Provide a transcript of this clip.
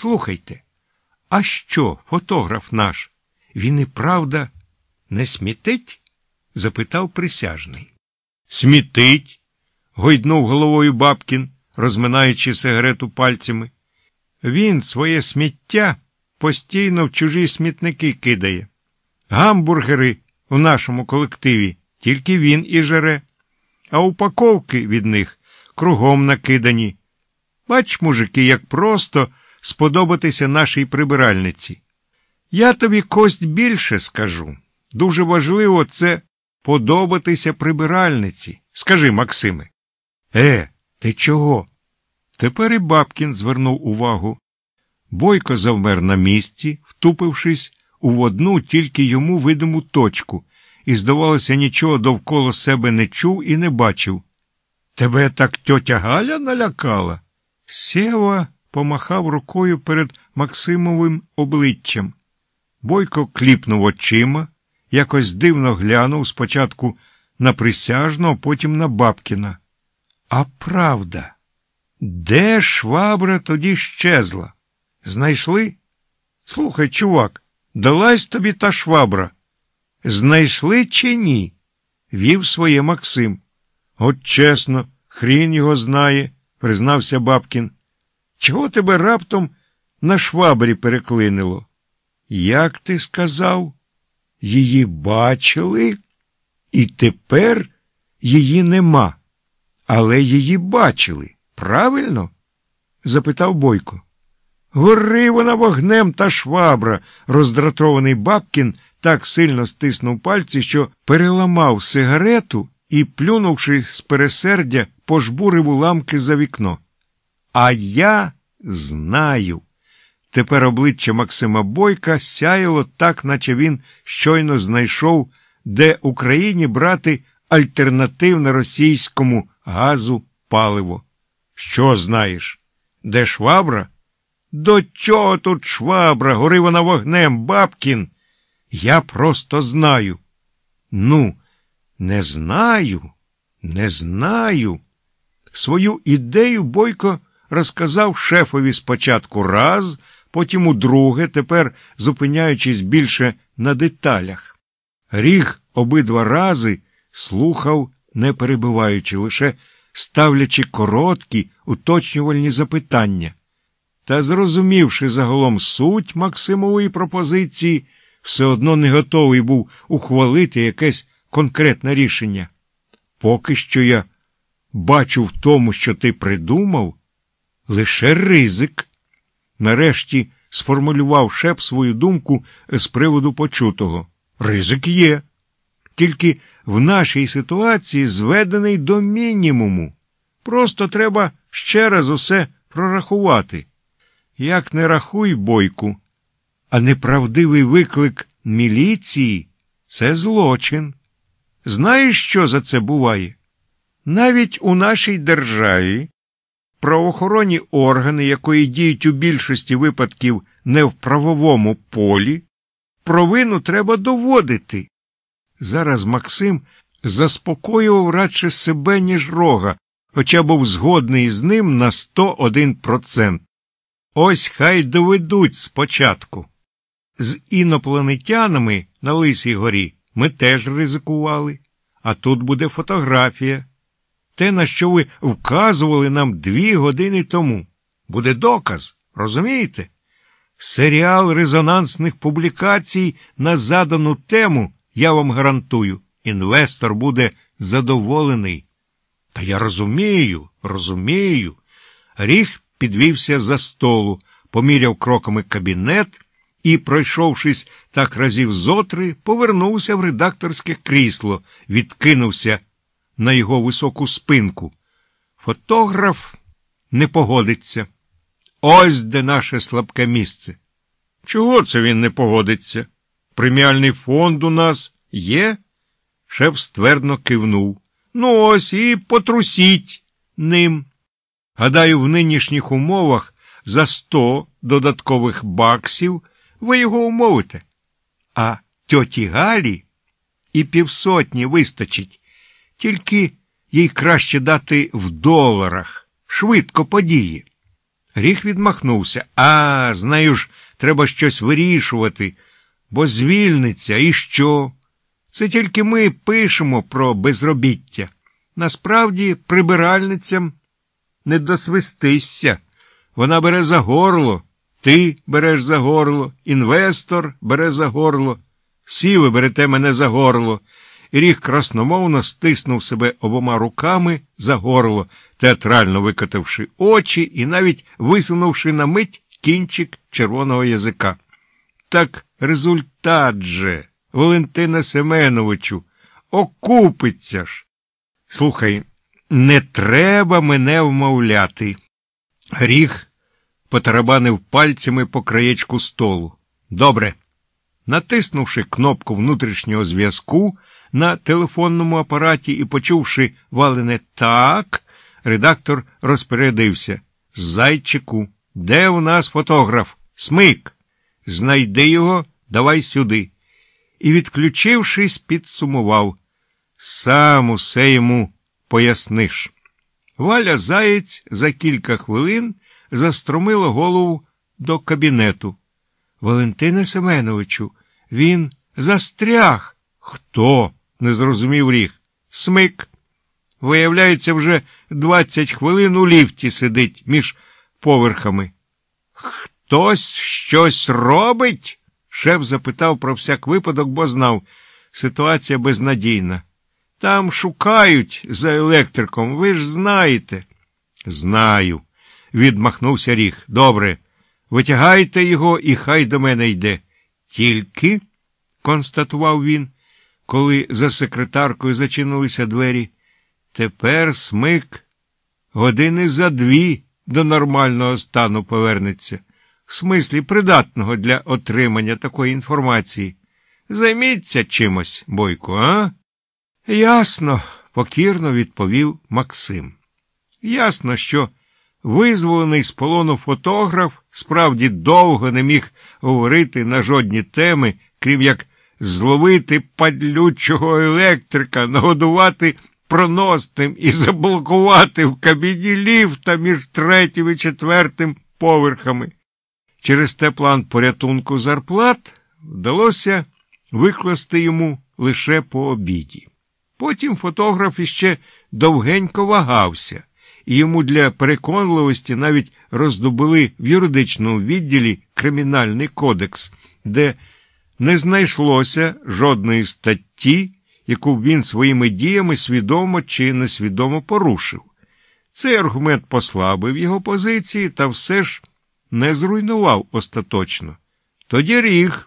Слухайте, а що, фотограф наш? Він і правда не смітить? запитав присяжний. Смітить. гойднув головою Бабкін, розминаючи сигарету пальцями. Він своє сміття постійно в чужі смітники кидає. Гамбургери в нашому колективі тільки він і жере, а упаковки від них кругом накидані. Бач, мужики, як просто сподобатися нашій прибиральниці. Я тобі кость більше скажу. Дуже важливо це подобатися прибиральниці. Скажи, Максиме. Е, ти чого? Тепер і Бабкін звернув увагу. Бойко завмер на місці, втупившись у одну тільки йому видиму точку, і, здавалося, нічого довкола себе не чув і не бачив. Тебе так тьотя Галя налякала? Сєва помахав рукою перед Максимовим обличчям. Бойко кліпнув очима, якось дивно глянув спочатку на присяжного, потім на Бабкіна. А правда, де швабра тоді щезла? Знайшли? Слухай, чувак, далась тобі та швабра. Знайшли чи ні? вів своє Максим. От чесно, хрін його знає, признався Бабкін. Чого тебе раптом на швабрі переклинило? Як ти сказав? Її бачили, і тепер її нема. Але її бачили, правильно? запитав Бойко. Гори вона вогнем та швабра, роздратований Бабкін так сильно стиснув пальці, що переламав сигарету і, плюнувши з пересердя, пожбурив уламки за вікно. А я знаю. Тепер обличчя Максима Бойка сяяло так, наче він щойно знайшов, де Україні брати альтернативне російському газу паливо. Що знаєш? Де швабра? До чого тут швабра? Гори вона вогнем, Бабкін. Я просто знаю. Ну, не знаю, не знаю. Свою ідею Бойко розказав шефові спочатку раз, потім удруге, тепер зупиняючись більше на деталях. Ріг обидва рази слухав, не перебиваючи, лише ставлячи короткі, уточнювальні запитання. Та, зрозумівши загалом суть Максимової пропозиції, все одно не готовий був ухвалити якесь конкретне рішення. Поки що я бачу в тому, що ти придумав, лише ризик. Нарешті сформулював шеп свою думку з приводу почутого. Ризик є. Тільки в нашій ситуації зведений до мінімуму. Просто треба ще раз усе прорахувати. Як не рахуй, бойку, а неправдивий виклик міліції це злочин. Знаєш, що за це буває? Навіть у нашій державі правоохоронні органи, якої діють у більшості випадків не в правовому полі, провину треба доводити. Зараз Максим заспокоював радше себе, ніж рога, хоча був згодний з ним на 101%. Ось хай доведуть спочатку. З інопланетянами на Лисій горі ми теж ризикували, а тут буде фотографія. Те, на що ви вказували нам дві години тому. Буде доказ, розумієте? Серіал резонансних публікацій на задану тему, я вам гарантую, інвестор буде задоволений. Та я розумію, розумію. Ріг підвівся за столу, поміряв кроками кабінет і, пройшовшись так разів зотри, повернувся в редакторське крісло, відкинувся на його високу спинку. Фотограф не погодиться. Ось де наше слабке місце. Чого це він не погодиться? Преміальний фонд у нас є? Шеф ствердно кивнув. Ну, ось і потрусіть ним. Гадаю, в нинішніх умовах за сто додаткових баксів ви його умовите. А тьоті Галі і півсотні вистачить, тільки їй краще дати в доларах, швидко події. Ріг відмахнувся. А, знаю ж, треба щось вирішувати, бо звільниться, і що? Це тільки ми пишемо про безробіття. Насправді, прибиральницям не досвистися. Вона бере за горло, ти береш за горло, інвестор бере за горло. Всі ви берете мене за горло. І ріг красномовно стиснув себе обома руками за горло, театрально викотивши очі і навіть висунувши на мить кінчик червоного язика. Так результат же, Валентина Семеновичу, окупиться ж. Слухай, не треба мене вмовляти. Гріх потарабанив пальцями по краєчку столу. Добре. Натиснувши кнопку внутрішнього зв'язку на телефонному апараті і почувши валене так, редактор розпорядився. Зайчику, де у нас фотограф? Смик. Знайди його, давай сюди. І, відключившись, підсумував. Сам усе йому поясниш. Валя Заєць за кілька хвилин застромила голову до кабінету. Валентине Семеновичу, він застряг. Хто? Не зрозумів ріг. Смик. Виявляється, вже двадцять хвилин у ліфті сидить між поверхами. Хтось щось робить? Шеф запитав про всяк випадок, бо знав, ситуація безнадійна. Там шукають за електриком, ви ж знаєте. Знаю, відмахнувся ріг. Добре. Витягайте його і хай до мене йде. Тільки, констатував він, коли за секретаркою зачинилися двері, тепер смик години за дві до нормального стану повернеться, в смислі придатного для отримання такої інформації. Займіться чимось, бойко, а? Ясно, покірно відповів Максим. Ясно, що визволений з полону фотограф справді довго не міг говорити на жодні теми, крім як зловити падлючого електрика, нагодувати проностим і заблокувати в кабіні ліфта між третім і четвертим поверхами. Через те план порятунку зарплат вдалося викласти йому лише по обіді. Потім фотограф іще довгенько вагався, і йому для переконливості навіть роздобули в юридичному відділі Кримінальний кодекс, де не знайшлося жодної статті, яку він своїми діями свідомо чи несвідомо порушив. Цей аргумент послабив його позиції та все ж не зруйнував остаточно. Тоді ріг